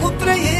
Acum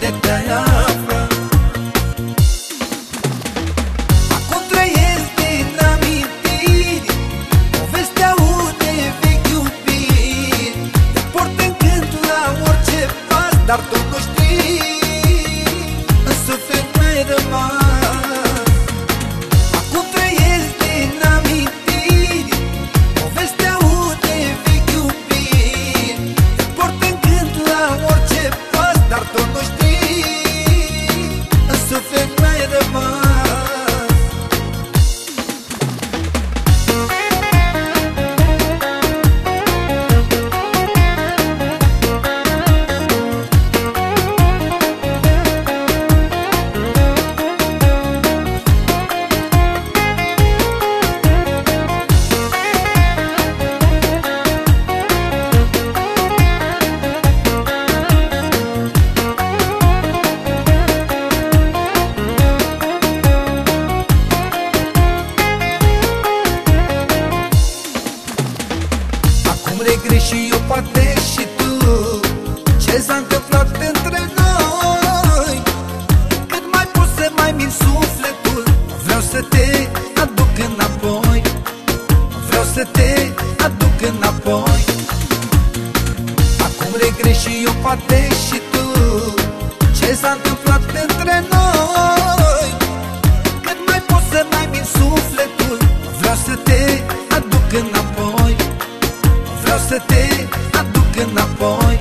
oriunde te-ai afla Acum trăiesc din amintiri Povestea unei vechi iubiri. Te port în gând la orice pas Dar tu nu știi. În suflet mi-ai rămas poate și tu Ce s-a întâmplat între noi? Cât mai pot să mai min sufletul Vreau să te aduc înapoi. Vreau să te aduc înapoi. Acum regret și eu poate și tu Ce s-a întâmplat între noi? Cât mai pot să mai min sufletul Vreau să te aduc înapoi. Vreau să te aduc înapoi Acum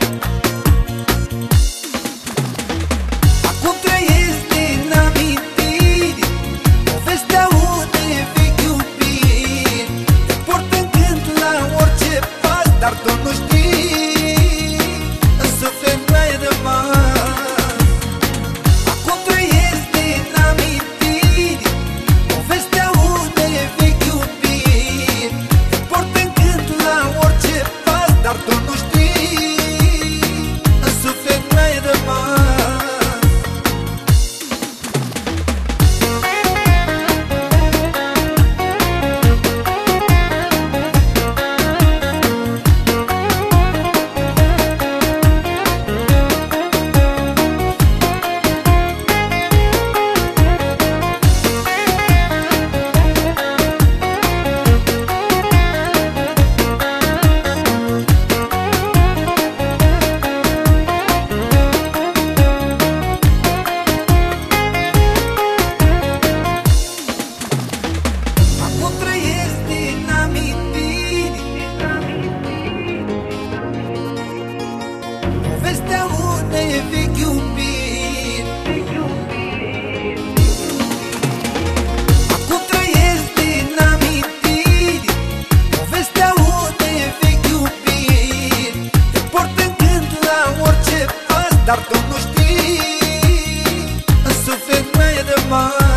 Dar tu nu știi. În suflet mi-ai rămas